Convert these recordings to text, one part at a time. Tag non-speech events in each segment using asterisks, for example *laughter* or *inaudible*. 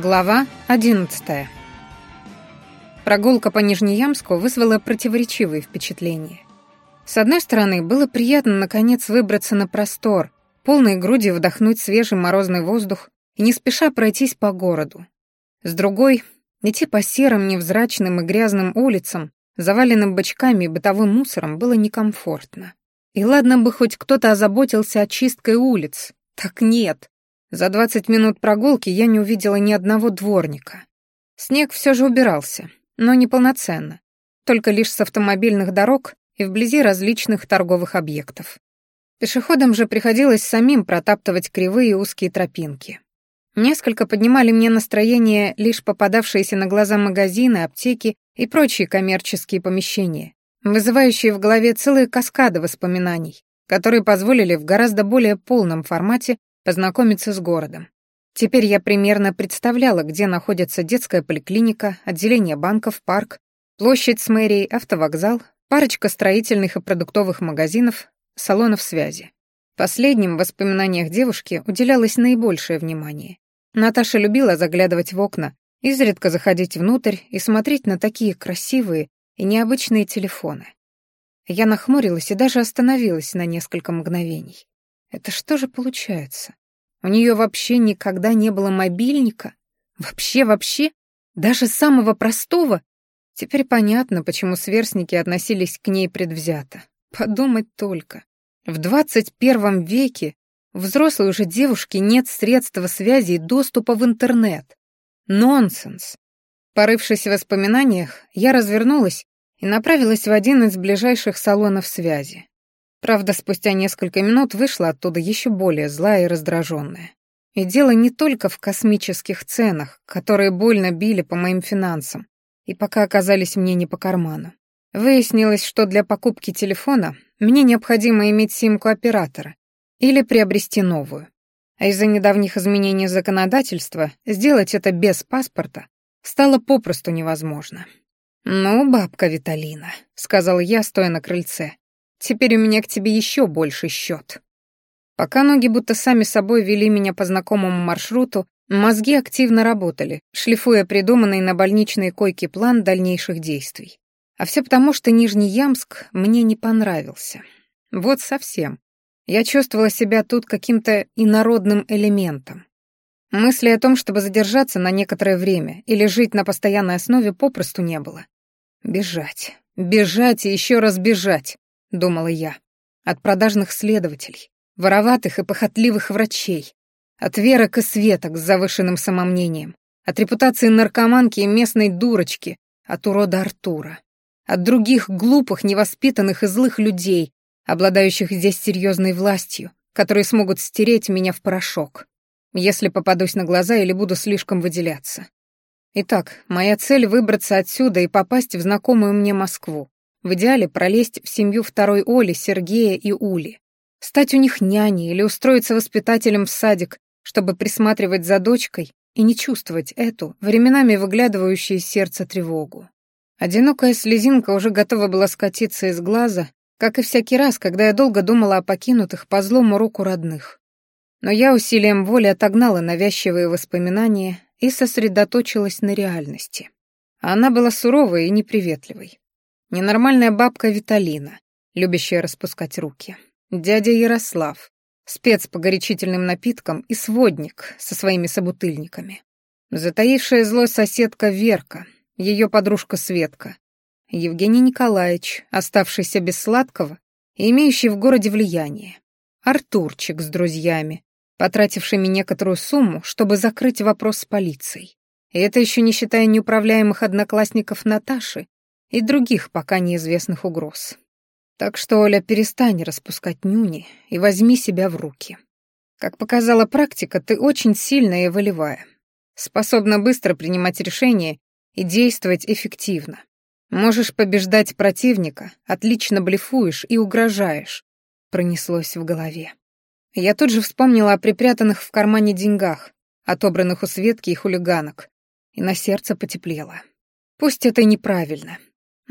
Глава 11. Прогулка по Нижнеямску вызвала противоречивые впечатления. С одной стороны, было приятно наконец выбраться на простор, полной грудью вдохнуть свежий морозный воздух и не спеша пройтись по городу. С другой, идти по серым, невзрачным и грязным улицам, заваленным бочками и бытовым мусором, было некомфортно. И ладно бы хоть кто-то озаботился очисткой улиц. Так нет. За 20 минут прогулки я не увидела ни одного дворника. Снег все же убирался, но не полноценно, только лишь с автомобильных дорог и вблизи различных торговых объектов. Пешеходам же приходилось самим протаптывать кривые и узкие тропинки. Несколько поднимали мне настроение лишь попадавшиеся на глаза магазины, аптеки и прочие коммерческие помещения, вызывающие в голове целые каскады воспоминаний, которые позволили в гораздо более полном формате познакомиться с городом. Теперь я примерно представляла, где находится детская поликлиника, отделение банков, парк, площадь с мэрией, автовокзал, парочка строительных и продуктовых магазинов, салонов связи. Последним в воспоминаниях девушки уделялось наибольшее внимание. Наташа любила заглядывать в окна, изредка заходить внутрь и смотреть на такие красивые и необычные телефоны. Я нахмурилась и даже остановилась на несколько мгновений. Это что же получается? У нее вообще никогда не было мобильника? Вообще-вообще? Даже самого простого? Теперь понятно, почему сверстники относились к ней предвзято. Подумать только. В 21 веке у взрослой уже девушки нет средства связи и доступа в интернет. Нонсенс. Порывшись в воспоминаниях, я развернулась и направилась в один из ближайших салонов связи. Правда, спустя несколько минут вышла оттуда еще более злая и раздраженная. И дело не только в космических ценах, которые больно били по моим финансам, и пока оказались мне не по карману. Выяснилось, что для покупки телефона мне необходимо иметь симку оператора или приобрести новую. А из-за недавних изменений законодательства сделать это без паспорта стало попросту невозможно. «Ну, бабка Виталина», — сказал я, стоя на крыльце, Теперь у меня к тебе еще больше счет. Пока ноги будто сами собой вели меня по знакомому маршруту, мозги активно работали, шлифуя придуманный на больничной койке план дальнейших действий. А все потому, что Нижний Ямск мне не понравился. Вот совсем. Я чувствовала себя тут каким-то инородным элементом. Мысли о том, чтобы задержаться на некоторое время или жить на постоянной основе, попросту не было. Бежать, бежать и еще раз бежать думала я. От продажных следователей, вороватых и похотливых врачей, от верок и светок с завышенным самомнением, от репутации наркоманки и местной дурочки, от урода Артура, от других глупых, невоспитанных и злых людей, обладающих здесь серьезной властью, которые смогут стереть меня в порошок, если попадусь на глаза или буду слишком выделяться. Итак, моя цель — выбраться отсюда и попасть в знакомую мне Москву, в идеале пролезть в семью второй Оли, Сергея и Ули. Стать у них няней или устроиться воспитателем в садик, чтобы присматривать за дочкой и не чувствовать эту, временами выглядывающую из сердца тревогу. Одинокая слезинка уже готова была скатиться из глаза, как и всякий раз, когда я долго думала о покинутых по злому руку родных. Но я усилием воли отогнала навязчивые воспоминания и сосредоточилась на реальности. Она была суровой и неприветливой. Ненормальная бабка Виталина, любящая распускать руки. Дядя Ярослав, спец по горячительным напиткам и сводник со своими собутыльниками. Затаившая злой соседка Верка, ее подружка Светка. Евгений Николаевич, оставшийся без сладкого и имеющий в городе влияние. Артурчик с друзьями, потратившими некоторую сумму, чтобы закрыть вопрос с полицией. И это еще не считая неуправляемых одноклассников Наташи и других пока неизвестных угроз. Так что, Оля, перестань распускать нюни и возьми себя в руки. Как показала практика, ты очень сильная и волевая. Способна быстро принимать решения и действовать эффективно. Можешь побеждать противника, отлично блефуешь и угрожаешь. Пронеслось в голове. Я тут же вспомнила о припрятанных в кармане деньгах, отобранных у Светки и хулиганок, и на сердце потеплело. Пусть это неправильно,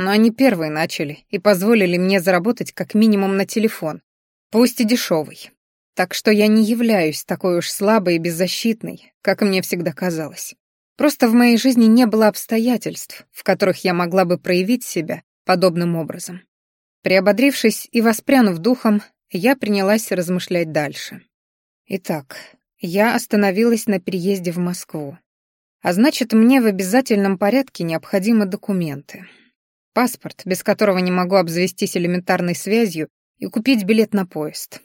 но они первые начали и позволили мне заработать как минимум на телефон, пусть и дешевый. Так что я не являюсь такой уж слабой и беззащитной, как мне всегда казалось. Просто в моей жизни не было обстоятельств, в которых я могла бы проявить себя подобным образом. Приободрившись и воспрянув духом, я принялась размышлять дальше. Итак, я остановилась на переезде в Москву. А значит, мне в обязательном порядке необходимы документы. Паспорт, без которого не могу обзавестись элементарной связью и купить билет на поезд.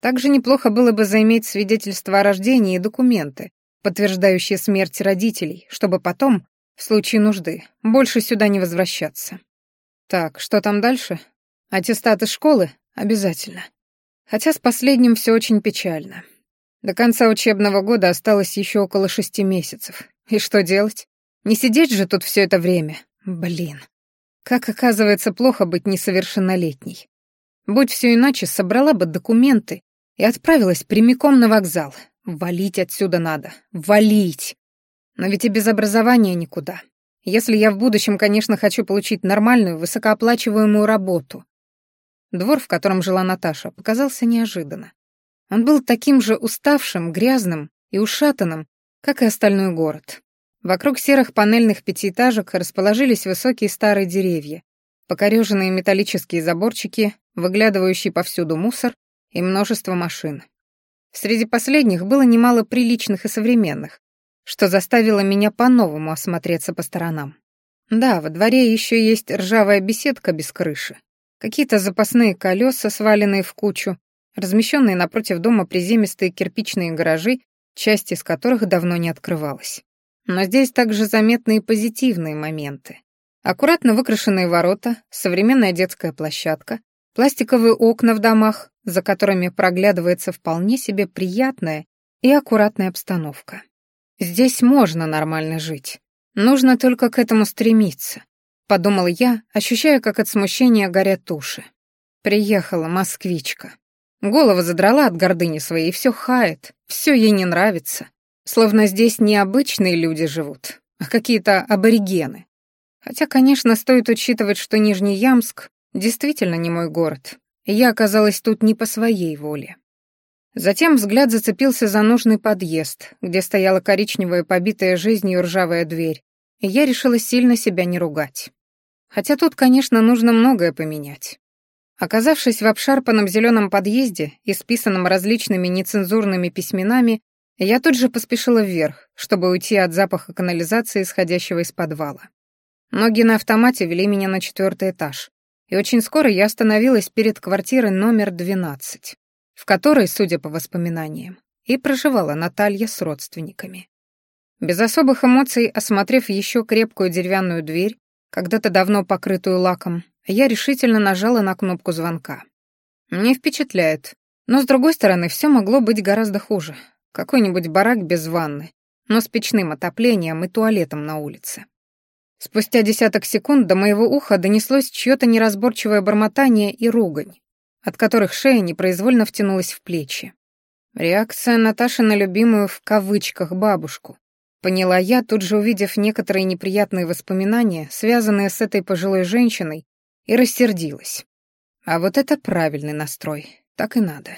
Также неплохо было бы заиметь свидетельство о рождении и документы, подтверждающие смерть родителей, чтобы потом, в случае нужды, больше сюда не возвращаться. Так, что там дальше? Аттестат из школы? Обязательно. Хотя с последним все очень печально. До конца учебного года осталось еще около шести месяцев. И что делать? Не сидеть же тут все это время. Блин. Как оказывается, плохо быть несовершеннолетней. Будь все иначе, собрала бы документы и отправилась прямиком на вокзал. Валить отсюда надо. Валить. Но ведь и без образования никуда. Если я в будущем, конечно, хочу получить нормальную, высокооплачиваемую работу. Двор, в котором жила Наташа, показался неожиданно. Он был таким же уставшим, грязным и ушатанным, как и остальной город. Вокруг серых панельных пятиэтажек расположились высокие старые деревья, покореженные металлические заборчики, выглядывающий повсюду мусор и множество машин. Среди последних было немало приличных и современных, что заставило меня по-новому осмотреться по сторонам. Да, во дворе еще есть ржавая беседка без крыши, какие-то запасные колеса, сваленные в кучу, размещенные напротив дома приземистые кирпичные гаражи, часть из которых давно не открывалась. Но здесь также заметны и позитивные моменты. Аккуратно выкрашенные ворота, современная детская площадка, пластиковые окна в домах, за которыми проглядывается вполне себе приятная и аккуратная обстановка. Здесь можно нормально жить. Нужно только к этому стремиться, подумал я, ощущая, как от смущения горят уши. Приехала москвичка. Голову задрала от гордыни своей все хает, все ей не нравится. Словно здесь не обычные люди живут, а какие-то аборигены. Хотя, конечно, стоит учитывать, что Нижний Ямск действительно не мой город, и я оказалась тут не по своей воле. Затем взгляд зацепился за нужный подъезд, где стояла коричневая побитая жизнью ржавая дверь, и я решила сильно себя не ругать. Хотя тут, конечно, нужно многое поменять. Оказавшись в обшарпанном зеленом подъезде, исписанном различными нецензурными письменами, я тут же поспешила вверх, чтобы уйти от запаха канализации, исходящего из подвала. Ноги на автомате вели меня на четвертый этаж, и очень скоро я остановилась перед квартирой номер 12, в которой, судя по воспоминаниям, и проживала Наталья с родственниками. Без особых эмоций, осмотрев еще крепкую деревянную дверь, когда-то давно покрытую лаком, я решительно нажала на кнопку звонка. Не впечатляет. Но, с другой стороны, все могло быть гораздо хуже. Какой-нибудь барак без ванны, но с печным отоплением и туалетом на улице. Спустя десяток секунд до моего уха донеслось чьё-то неразборчивое бормотание и ругань, от которых шея непроизвольно втянулась в плечи. Реакция Наташи на любимую в кавычках бабушку. Поняла я, тут же увидев некоторые неприятные воспоминания, связанные с этой пожилой женщиной, и рассердилась. А вот это правильный настрой, так и надо.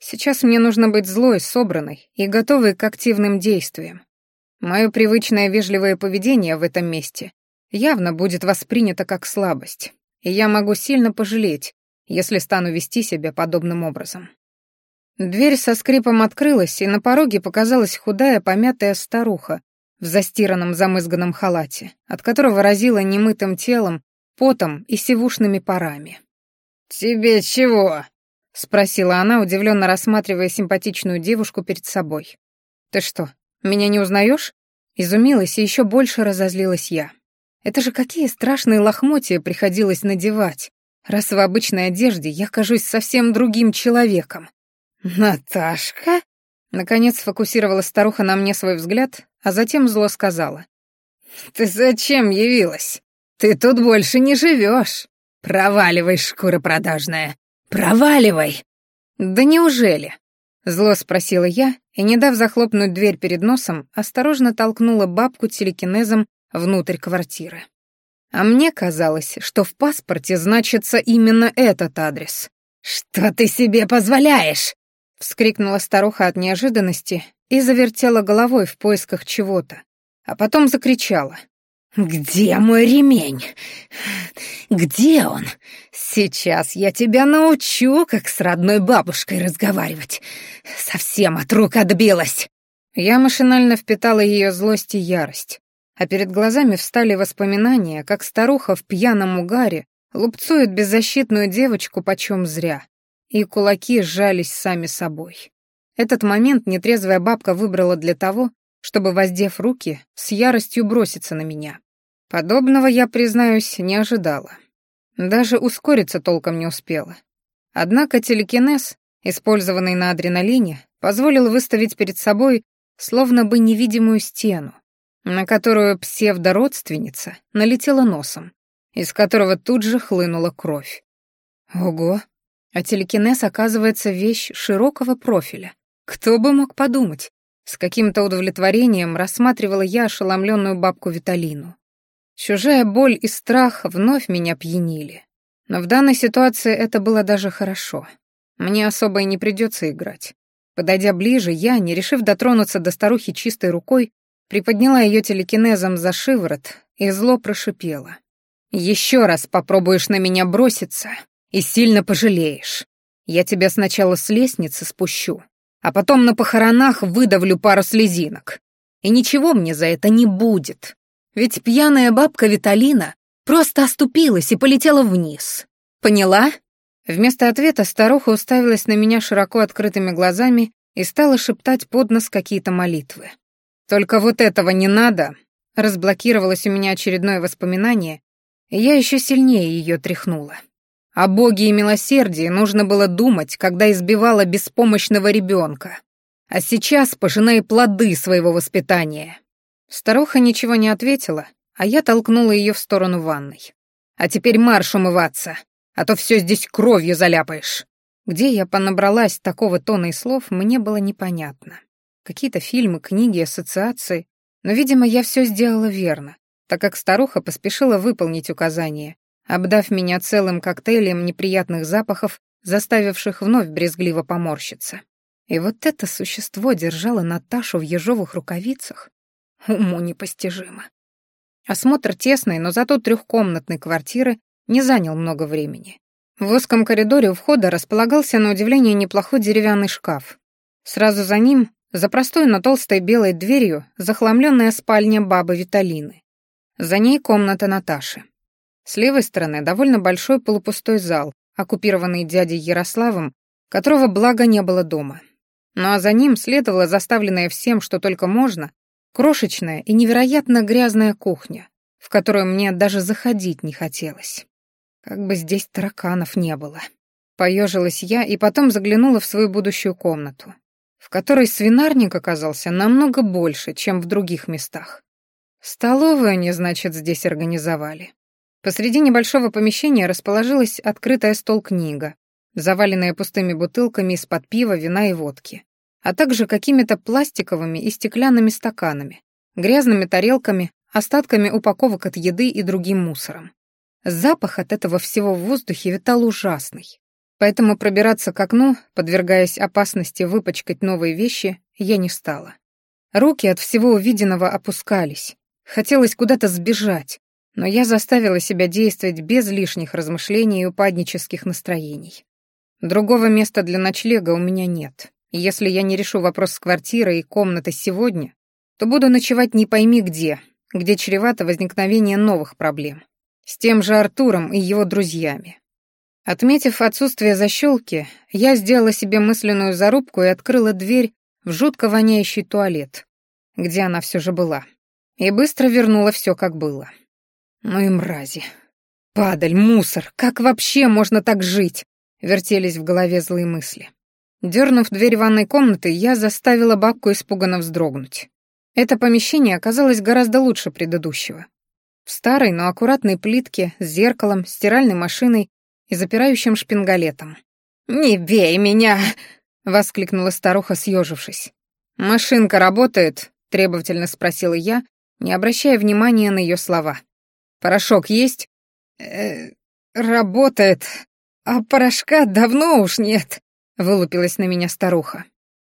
Сейчас мне нужно быть злой, собранной и готовой к активным действиям. Мое привычное вежливое поведение в этом месте явно будет воспринято как слабость, и я могу сильно пожалеть, если стану вести себя подобным образом. Дверь со скрипом открылась, и на пороге показалась худая, помятая старуха в застиранном замызганном халате, от которого разило немытым телом потом и сивушными парами. «Тебе чего?» — спросила она, удивленно рассматривая симпатичную девушку перед собой. «Ты что, меня не узнаешь?» Изумилась и еще больше разозлилась я. Это же какие страшные лохмотья приходилось надевать, раз в обычной одежде я кажусь совсем другим человеком. «Наташка?» Наконец сфокусировала старуха на мне свой взгляд, а затем зло сказала. «Ты зачем явилась?» Ты тут больше не живешь. Проваливай, шкура продажная. Проваливай. Да неужели? Зло спросила я и, не дав захлопнуть дверь перед носом, осторожно толкнула бабку телекинезом внутрь квартиры. А мне казалось, что в паспорте значится именно этот адрес. «Что ты себе позволяешь?» — вскрикнула старуха от неожиданности и завертела головой в поисках чего-то, а потом закричала. «Где мой ремень? Где он? Сейчас я тебя научу, как с родной бабушкой разговаривать. Совсем от рук отбилась!» Я машинально впитала ее злость и ярость, а перед глазами встали воспоминания, как старуха в пьяном угаре лупцует беззащитную девочку почем зря, и кулаки сжались сами собой. Этот момент нетрезвая бабка выбрала для того, чтобы, воздев руки, с яростью броситься на меня. Подобного я, признаюсь, не ожидала. Даже ускориться толком не успела. Однако телекинез, использованный на адреналине, позволил выставить перед собой словно бы невидимую стену, на которую псевдородственница налетела носом, из которого тут же хлынула кровь. Ого! А телекинез, оказывается, вещь широкого профиля. Кто бы мог подумать? С каким-то удовлетворением рассматривала я ошеломленную бабку Виталину. Чужая боль и страх вновь меня пьянили. Но в данной ситуации это было даже хорошо. Мне особо и не придется играть. Подойдя ближе, я, не решив дотронуться до старухи чистой рукой, приподняла ее телекинезом за шиворот и зло прошипела. «Еще раз попробуешь на меня броситься и сильно пожалеешь. Я тебя сначала с лестницы спущу, а потом на похоронах выдавлю пару слезинок. И ничего мне за это не будет. Ведь пьяная бабка Виталина просто оступилась и полетела вниз. Поняла? Вместо ответа старуха уставилась на меня широко открытыми глазами и стала шептать под нос какие-то молитвы. «Только вот этого не надо!» Разблокировалось у меня очередное воспоминание, и я еще сильнее ее тряхнула. О Боге и милосердии нужно было думать, когда избивала беспомощного ребенка. А сейчас пожинай плоды своего воспитания. Старуха ничего не ответила, а я толкнула ее в сторону ванной. А теперь марш умываться, а то все здесь кровью заляпаешь. Где я понабралась такого тона и слов, мне было непонятно. Какие-то фильмы, книги, ассоциации. Но, видимо, я все сделала верно, так как старуха поспешила выполнить указание, обдав меня целым коктейлем неприятных запахов, заставивших вновь брезгливо поморщиться. И вот это существо держало Наташу в ежовых рукавицах. Уму непостижимо. Осмотр тесной, но зато трехкомнатной квартиры не занял много времени. В узком коридоре у входа располагался на удивление неплохой деревянный шкаф. Сразу за ним, за простой, но толстой белой дверью, захламленная спальня бабы Виталины. За ней комната Наташи. С левой стороны довольно большой полупустой зал, оккупированный дядей Ярославом, которого благо не было дома. Ну а за ним следовала заставленная всем, что только можно, крошечная и невероятно грязная кухня, в которую мне даже заходить не хотелось. Как бы здесь тараканов не было. Поежилась я и потом заглянула в свою будущую комнату, в которой свинарник оказался намного больше, чем в других местах. Столовую они, значит, здесь организовали. Посреди небольшого помещения расположилась открытая стол-книга, заваленная пустыми бутылками из-под пива, вина и водки, а также какими-то пластиковыми и стеклянными стаканами, грязными тарелками, остатками упаковок от еды и другим мусором. Запах от этого всего в воздухе витал ужасный. Поэтому пробираться к окну, подвергаясь опасности выпачкать новые вещи, я не стала. Руки от всего увиденного опускались. Хотелось куда-то сбежать, но я заставила себя действовать без лишних размышлений и упаднических настроений. Другого места для ночлега у меня нет. если я не решу вопрос с квартирой и комнатой сегодня, то буду ночевать не пойми где, где чревато возникновение новых проблем. С тем же Артуром и его друзьями. Отметив отсутствие защелки, я сделала себе мысленную зарубку и открыла дверь в жутко воняющий туалет, где она все же была, и быстро вернула все как было. Ну и мрази. Падаль, мусор, как вообще можно так жить? Вертелись в голове злые мысли. Дернув дверь ванной комнаты, я заставила бабку испуганно вздрогнуть. Это помещение оказалось гораздо лучше предыдущего. В старой, но аккуратной плитке с зеркалом, стиральной машиной и запирающим шпингалетом. «Не бей меня!» — воскликнула старуха, съежившись. «Машинка работает?» — требовательно спросила я, не обращая внимания на ее слова. Порошок есть? Э, работает. А порошка давно уж нет, вылупилась на меня старуха.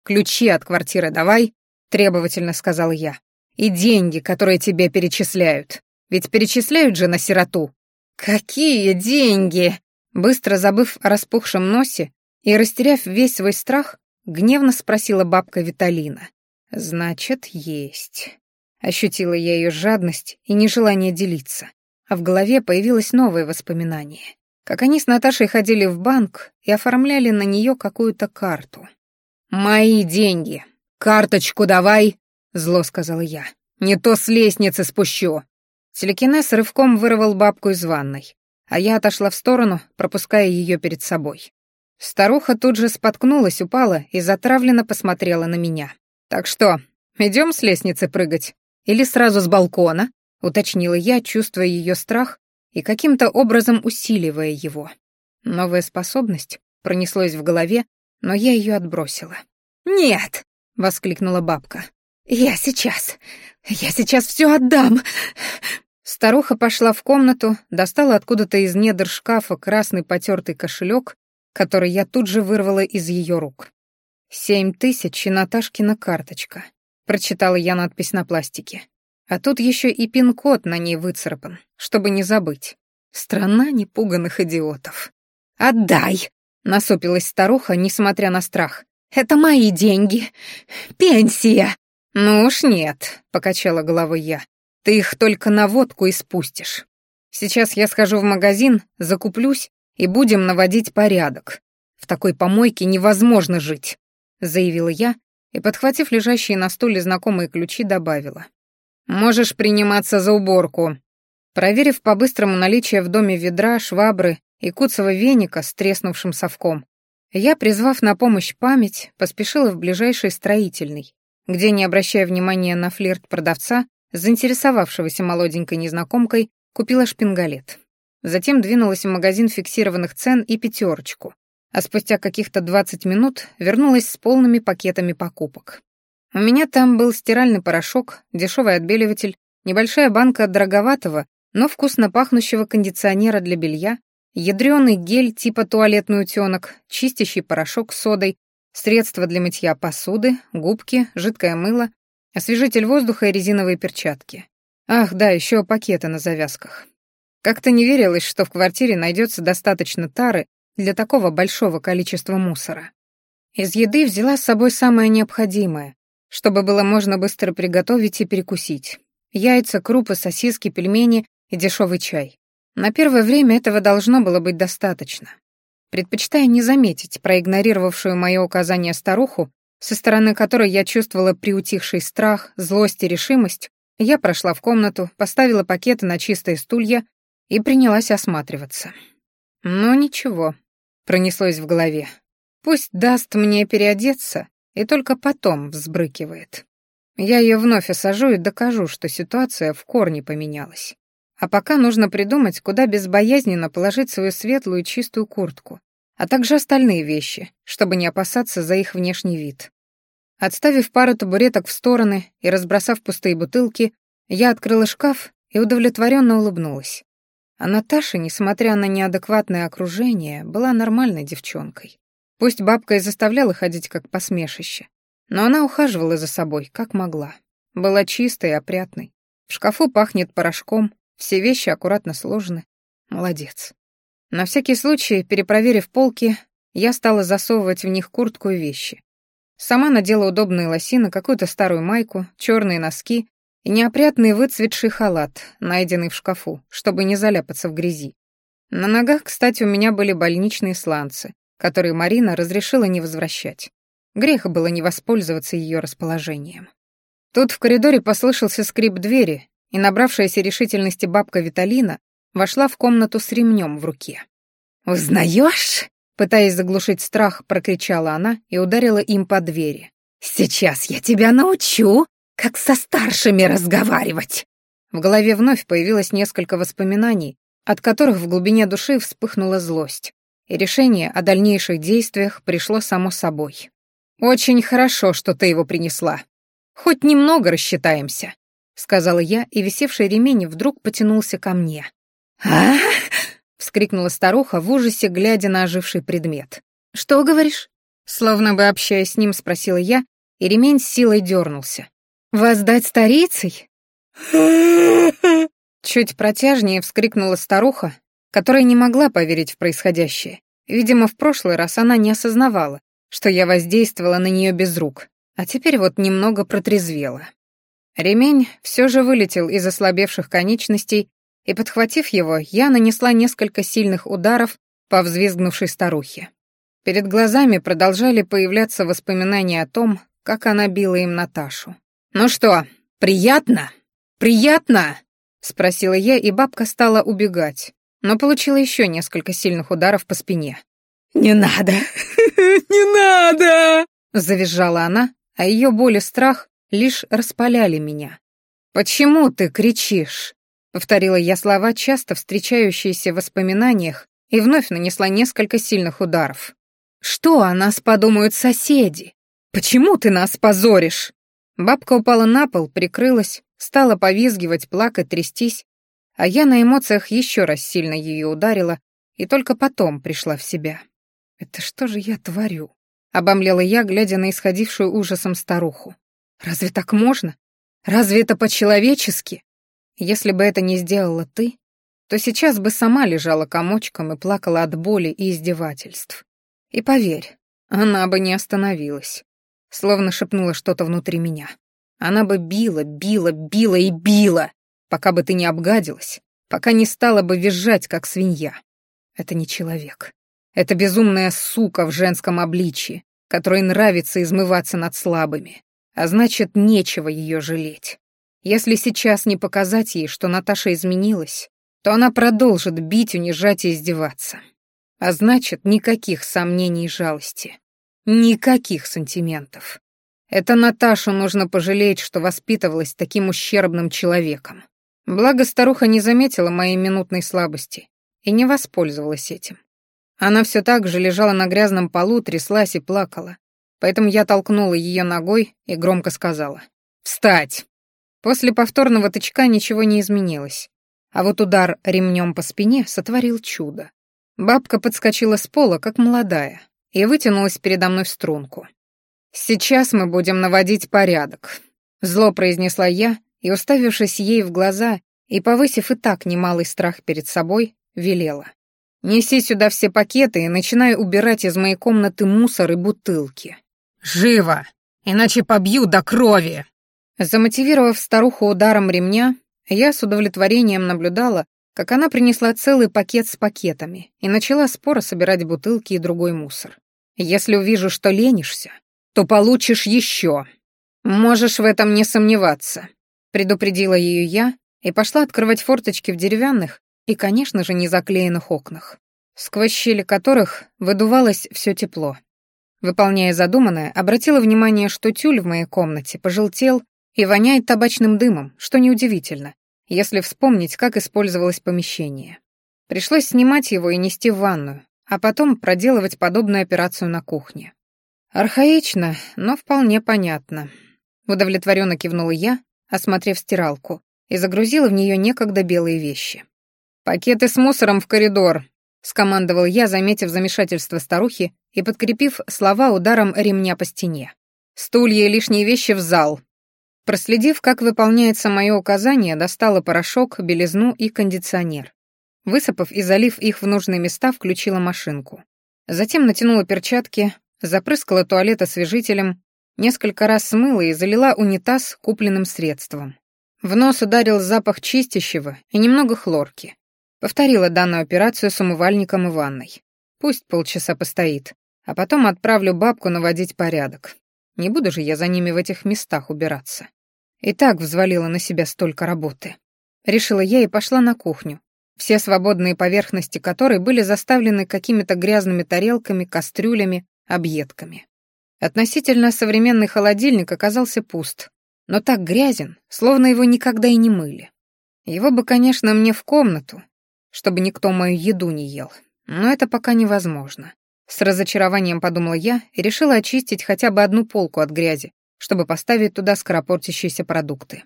Ключи от квартиры давай, требовательно сказал я. и деньги, которые тебе перечисляют. Ведь перечисляют же на сироту». «Какие деньги?» Быстро забыв о распухшем носе и растеряв весь свой страх, гневно спросила бабка Виталина. «Значит, есть». Ощутила я ее жадность и нежелание делиться, а в голове появилось новое воспоминание. Как они с Наташей ходили в банк и оформляли на нее какую-то карту. «Мои деньги! Карточку давай!» — зло сказала я. «Не то с лестницы спущу!» Телекинез рывком вырвал бабку из ванной, а я отошла в сторону, пропуская ее перед собой. Старуха тут же споткнулась, упала и затравленно посмотрела на меня. «Так что, идем с лестницы прыгать? Или сразу с балкона?» — уточнила я, чувствуя ее страх и каким-то образом усиливая его. Новая способность пронеслась в голове, но я ее отбросила. «Нет!» — воскликнула бабка. «Я сейчас! Я сейчас все отдам!» Старуха пошла в комнату, достала откуда-то из недр шкафа красный потертый кошелек, который я тут же вырвала из ее рук. «Семь тысяч и Наташкина карточка», — прочитала я надпись на пластике. А тут еще и пин-код на ней выцарапан, чтобы не забыть. Страна непуганных идиотов. «Отдай!» — насупилась старуха, несмотря на страх. «Это мои деньги. Пенсия!» «Ну уж нет», — покачала головой я. «Ты их только на водку и спустишь. Сейчас я схожу в магазин, закуплюсь и будем наводить порядок. В такой помойке невозможно жить», — заявила я и, подхватив лежащие на стуле знакомые ключи, добавила. «Можешь приниматься за уборку». Проверив по-быстрому наличие в доме ведра, швабры и куцого веника с треснувшим совком, я, призвав на помощь память, поспешила в ближайший строительный, где, не обращая внимания на флирт продавца, заинтересовавшегося молоденькой незнакомкой, купила шпингалет. Затем двинулась в магазин фиксированных цен и пятерочку, а спустя каких-то 20 минут вернулась с полными пакетами покупок. У меня там был стиральный порошок, дешевый отбеливатель, небольшая банка дороговатого, но вкусно пахнущего кондиционера для белья, ядреный гель типа туалетный утенок, чистящий порошок с содой, средства для мытья посуды, губки, жидкое мыло, освежитель воздуха и резиновые перчатки. Ах, да, еще пакеты на завязках. Как-то не верилось, что в квартире найдется достаточно тары для такого большого количества мусора. Из еды взяла с собой самое необходимое, чтобы было можно быстро приготовить и перекусить. Яйца, крупы, сосиски, пельмени и дешевый чай. На первое время этого должно было быть достаточно. Предпочитая не заметить проигнорировавшую мое указание старуху, со стороны которой я чувствовала приутихший страх, злость и решимость, я прошла в комнату, поставила пакеты на чистые стулья и принялась осматриваться. «Ну ничего», — пронеслось в голове. «Пусть даст мне переодеться и только потом взбрыкивает. Я ее вновь осажу и докажу, что ситуация в корне поменялась. А пока нужно придумать, куда безбоязненно положить свою светлую чистую куртку, а также остальные вещи, чтобы не опасаться за их внешний вид. Отставив пару табуреток в стороны и разбросав пустые бутылки, я открыла шкаф и удовлетворенно улыбнулась. А Наташа, несмотря на неадекватное окружение, была нормальной девчонкой. Пусть бабка и заставляла ходить как посмешище, но она ухаживала за собой, как могла. Была чистой и опрятной. В шкафу пахнет порошком, все вещи аккуратно сложены. Молодец. На всякий случай, перепроверив полки, я стала засовывать в них куртку и вещи. Сама надела удобные лосины, какую-то старую майку, черные носки неопрятный выцветший халат, найденный в шкафу, чтобы не заляпаться в грязи. На ногах, кстати, у меня были больничные сланцы, которые Марина разрешила не возвращать. Грех было не воспользоваться ее расположением. Тут в коридоре послышался скрип двери, и набравшаяся решительности бабка Виталина вошла в комнату с ремнем в руке. «Узнаешь?» — пытаясь заглушить страх, прокричала она и ударила им по двери. «Сейчас я тебя научу, как со старшими разговаривать!» В голове вновь появилось несколько воспоминаний, от которых в глубине души вспыхнула злость, и решение о дальнейших действиях пришло само собой. «Очень хорошо, что ты его принесла. Хоть немного рассчитаемся», — сказала я, и висевший ремень вдруг потянулся ко мне. а вскрикнула старуха в ужасе, глядя на оживший предмет. «Что говоришь?» Словно бы общаясь с ним, спросила я, и ремень с силой дернулся. Воздать старицей? Чуть протяжнее вскрикнула старуха, которая не могла поверить в происходящее. Видимо, в прошлый раз она не осознавала, что я воздействовала на нее без рук, а теперь вот немного протрезвела. Ремень все же вылетел из ослабевших конечностей, и, подхватив его, я нанесла несколько сильных ударов по взвизгнувшей старухе. Перед глазами продолжали появляться воспоминания о том, как она била им Наташу. «Ну что, приятно? Приятно?» — спросила я, и бабка стала убегать, но получила еще несколько сильных ударов по спине. «Не надо! *laughs* Не надо!» — завизжала она, а ее боль и страх лишь распаляли меня. «Почему ты кричишь?» — повторила я слова, часто встречающиеся в воспоминаниях, и вновь нанесла несколько сильных ударов. «Что о нас подумают соседи? Почему ты нас позоришь?» Бабка упала на пол, прикрылась, стала повизгивать, плакать, трястись, а я на эмоциях еще раз сильно ее ударила и только потом пришла в себя. «Это что же я творю?» — обомлела я, глядя на исходившую ужасом старуху. «Разве так можно? Разве это по-человечески? Если бы это не сделала ты, то сейчас бы сама лежала комочком и плакала от боли и издевательств. И поверь, она бы не остановилась словно шепнула что-то внутри меня. Она бы била, била, била и била, пока бы ты не обгадилась, пока не стала бы визжать, как свинья. Это не человек. Это безумная сука в женском обличье, которой нравится измываться над слабыми, а значит, нечего ее жалеть. Если сейчас не показать ей, что Наташа изменилась, то она продолжит бить, унижать и издеваться. А значит, никаких сомнений и жалости. Никаких сантиментов. Это Наташу нужно пожалеть, что воспитывалась таким ущербным человеком. Благо старуха не заметила моей минутной слабости и не воспользовалась этим. Она все так же лежала на грязном полу, тряслась и плакала. Поэтому я толкнула ее ногой и громко сказала «Встать!». После повторного тычка ничего не изменилось. А вот удар ремнем по спине сотворил чудо. Бабка подскочила с пола, как молодая, и вытянулась передо мной в струнку. «Сейчас мы будем наводить порядок», — зло произнесла я, и, уставившись ей в глаза и повысив и так немалый страх перед собой, велела. «Неси сюда все пакеты и начинай убирать из моей комнаты мусор и бутылки». «Живо! Иначе побью до крови!» Замотивировав старуху ударом ремня, я с удовлетворением наблюдала, как она принесла целый пакет с пакетами и начала споро собирать бутылки и другой мусор. Если увижу, что ленишься, то получишь еще. Можешь в этом не сомневаться», — предупредила ее я и пошла открывать форточки в деревянных и, конечно же, не заклеенных окнах, сквозь щели которых выдувалось все тепло. Выполняя задуманное, обратила внимание, что тюль в моей комнате пожелтел и воняет табачным дымом, что неудивительно, если вспомнить, как использовалось помещение. Пришлось снимать его и нести в ванную, а потом проделывать подобную операцию на кухне. Архаично, но вполне понятно. Удовлетворенно кивнула я, осмотрев стиралку, и загрузила в нее некогда белые вещи. «Пакеты с мусором в коридор», — скомандовал я, заметив замешательство старухи и подкрепив слова ударом ремня по стене. «Стулья и лишние вещи в зал». Проследив, как выполняется мое указание, достала порошок, белизну и кондиционер. Высыпав и залив их в нужные места, включила машинку. Затем натянула перчатки, запрыскала туалет освежителем, несколько раз смыла и залила унитаз купленным средством. В нос ударил запах чистящего и немного хлорки. Повторила данную операцию с умывальником и ванной. Пусть полчаса постоит, а потом отправлю бабку наводить порядок. Не буду же я за ними в этих местах убираться. И так взвалила на себя столько работы. Решила я и пошла на кухню, все свободные поверхности которой были заставлены какими-то грязными тарелками, кастрюлями, объедками. Относительно современный холодильник оказался пуст, но так грязен, словно его никогда и не мыли. Его бы, конечно, мне в комнату, чтобы никто мою еду не ел, но это пока невозможно. С разочарованием подумала я и решила очистить хотя бы одну полку от грязи, чтобы поставить туда скоропортящиеся продукты.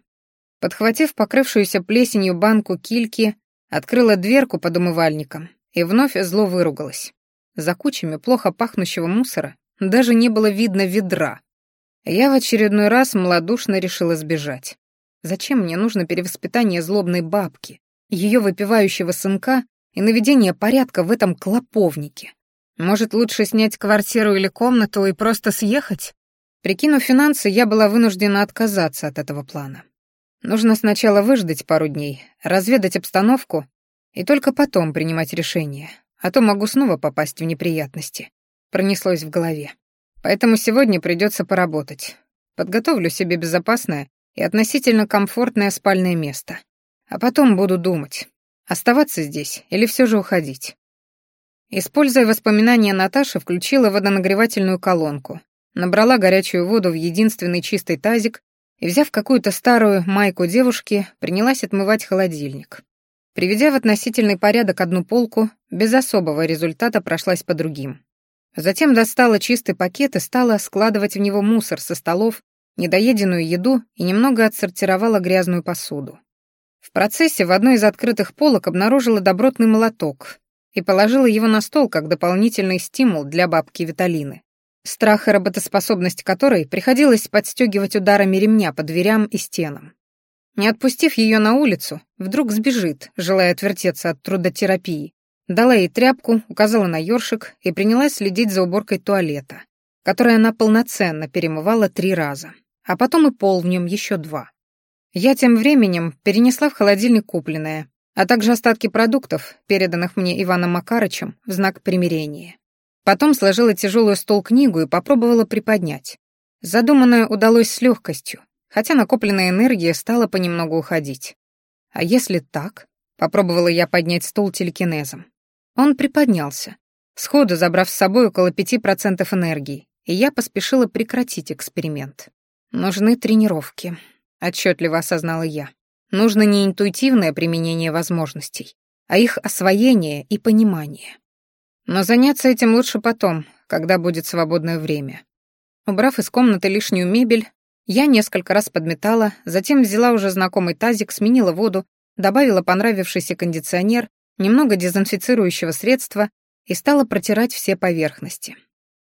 Подхватив покрывшуюся плесенью банку кильки, Открыла дверку под умывальником и вновь зло выругалась. За кучами плохо пахнущего мусора даже не было видно ведра. Я в очередной раз малодушно решила сбежать. Зачем мне нужно перевоспитание злобной бабки, ее выпивающего сынка и наведение порядка в этом клоповнике? Может, лучше снять квартиру или комнату и просто съехать? Прикинув финансы, я была вынуждена отказаться от этого плана. Нужно сначала выждать пару дней, разведать обстановку и только потом принимать решение, а то могу снова попасть в неприятности. Пронеслось в голове. Поэтому сегодня придется поработать. Подготовлю себе безопасное и относительно комфортное спальное место. А потом буду думать, оставаться здесь или все же уходить. Используя воспоминания Наташи, включила водонагревательную колонку, набрала горячую воду в единственный чистый тазик и, взяв какую-то старую майку девушки, принялась отмывать холодильник. Приведя в относительный порядок одну полку, без особого результата прошлась по другим. Затем достала чистый пакет и стала складывать в него мусор со столов, недоеденную еду и немного отсортировала грязную посуду. В процессе в одной из открытых полок обнаружила добротный молоток и положила его на стол как дополнительный стимул для бабки Виталины, страх и работоспособность которой приходилось подстегивать ударами ремня по дверям и стенам. Не отпустив ее на улицу, вдруг сбежит, желая отвертеться от трудотерапии, Дала ей тряпку, указала на ёршик и принялась следить за уборкой туалета, который она полноценно перемывала три раза, а потом и пол в нем еще два. Я тем временем перенесла в холодильник купленное, а также остатки продуктов, переданных мне Иваном Макарычем в знак примирения. Потом сложила тяжелую стол-книгу и попробовала приподнять. Задуманное удалось с легкостью, хотя накопленная энергия стала понемногу уходить. А если так? Попробовала я поднять стол телекинезом. Он приподнялся, сходу забрав с собой около 5% энергии, и я поспешила прекратить эксперимент. Нужны тренировки, отчетливо осознала я. Нужно не интуитивное применение возможностей, а их освоение и понимание. Но заняться этим лучше потом, когда будет свободное время. Убрав из комнаты лишнюю мебель, я несколько раз подметала, затем взяла уже знакомый тазик, сменила воду, добавила понравившийся кондиционер немного дезинфицирующего средства и стала протирать все поверхности.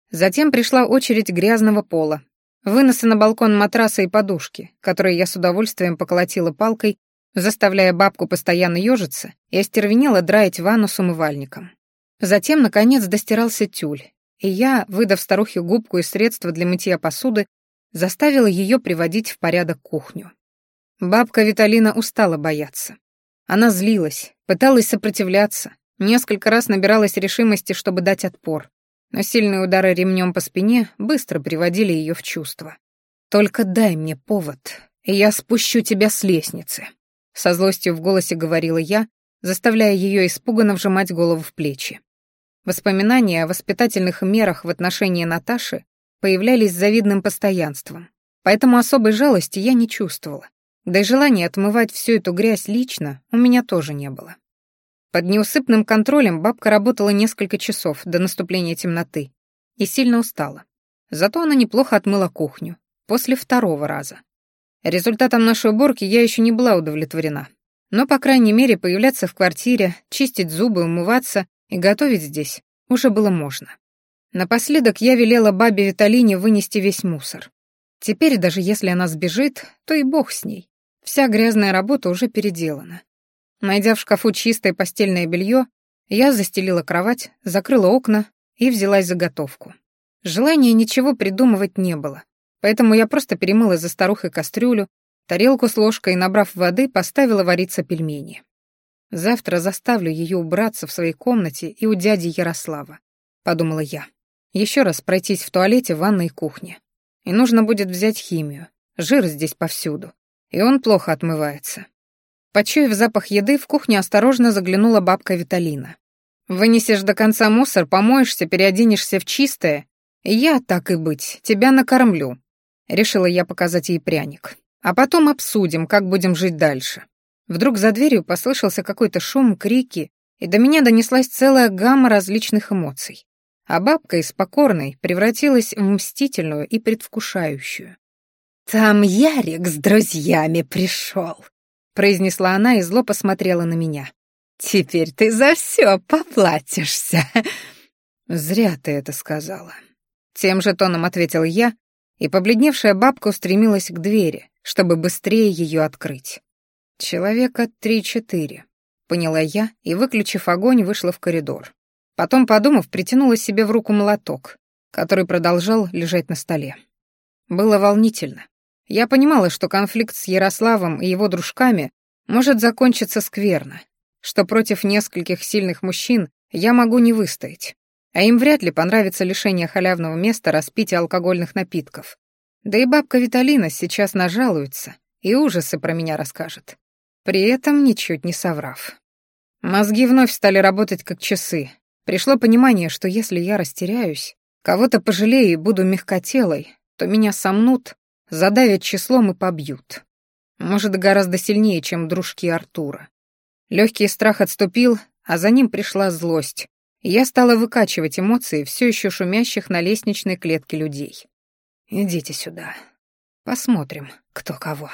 Затем пришла очередь грязного пола, выноса на балкон матраса и подушки, которые я с удовольствием поколотила палкой, заставляя бабку постоянно ежиться и остервенела драить ванну с умывальником. Затем, наконец, достирался тюль, и я, выдав старухе губку и средства для мытья посуды, заставила ее приводить в порядок кухню. Бабка Виталина устала бояться. Она злилась, пыталась сопротивляться, несколько раз набиралась решимости, чтобы дать отпор, но сильные удары ремнем по спине быстро приводили ее в чувство. «Только дай мне повод, и я спущу тебя с лестницы», — со злостью в голосе говорила я, заставляя ее испуганно вжимать голову в плечи. Воспоминания о воспитательных мерах в отношении Наташи появлялись с завидным постоянством, поэтому особой жалости я не чувствовала. Да и желания отмывать всю эту грязь лично у меня тоже не было. Под неусыпным контролем бабка работала несколько часов до наступления темноты и сильно устала. Зато она неплохо отмыла кухню. После второго раза. Результатом нашей уборки я еще не была удовлетворена. Но, по крайней мере, появляться в квартире, чистить зубы, умываться и готовить здесь уже было можно. Напоследок я велела бабе Виталине вынести весь мусор. Теперь, даже если она сбежит, то и бог с ней. Вся грязная работа уже переделана. Найдя в шкафу чистое постельное белье, я застелила кровать, закрыла окна и взялась за готовку. Желания ничего придумывать не было, поэтому я просто перемыла за старухой кастрюлю, тарелку с ложкой набрав воды, поставила вариться пельмени. Завтра заставлю ее убраться в своей комнате и у дяди Ярослава, подумала я. Еще раз пройтись в туалете, ванной и кухне. И нужно будет взять химию. Жир здесь повсюду и он плохо отмывается. Почуяв запах еды, в кухню осторожно заглянула бабка Виталина. «Вынесешь до конца мусор, помоешься, переоденешься в чистое, я, так и быть, тебя накормлю», — решила я показать ей пряник. «А потом обсудим, как будем жить дальше». Вдруг за дверью послышался какой-то шум, крики, и до меня донеслась целая гамма различных эмоций. А бабка из покорной превратилась в мстительную и предвкушающую. «Там Ярик с друзьями пришел», — произнесла она и зло посмотрела на меня. «Теперь ты за все поплатишься». «Зря ты это сказала». Тем же тоном ответил я и побледневшая бабка устремилась к двери, чтобы быстрее ее открыть. Человека три-четыре, поняла я и, выключив огонь, вышла в коридор. Потом, подумав, притянула себе в руку молоток, который продолжал лежать на столе. Было волнительно. Я понимала, что конфликт с Ярославом и его дружками может закончиться скверно, что против нескольких сильных мужчин я могу не выстоять, а им вряд ли понравится лишение халявного места распития алкогольных напитков. Да и бабка Виталина сейчас нажалуется и ужасы про меня расскажет, при этом ничуть не соврав. Мозги вновь стали работать как часы. Пришло понимание, что если я растеряюсь, кого-то пожалею и буду мягкотелой, то меня сомнут, задавят числом и побьют. Может, гораздо сильнее, чем дружки Артура. Легкий страх отступил, а за ним пришла злость, и я стала выкачивать эмоции все еще шумящих на лестничной клетке людей. «Идите сюда. Посмотрим, кто кого».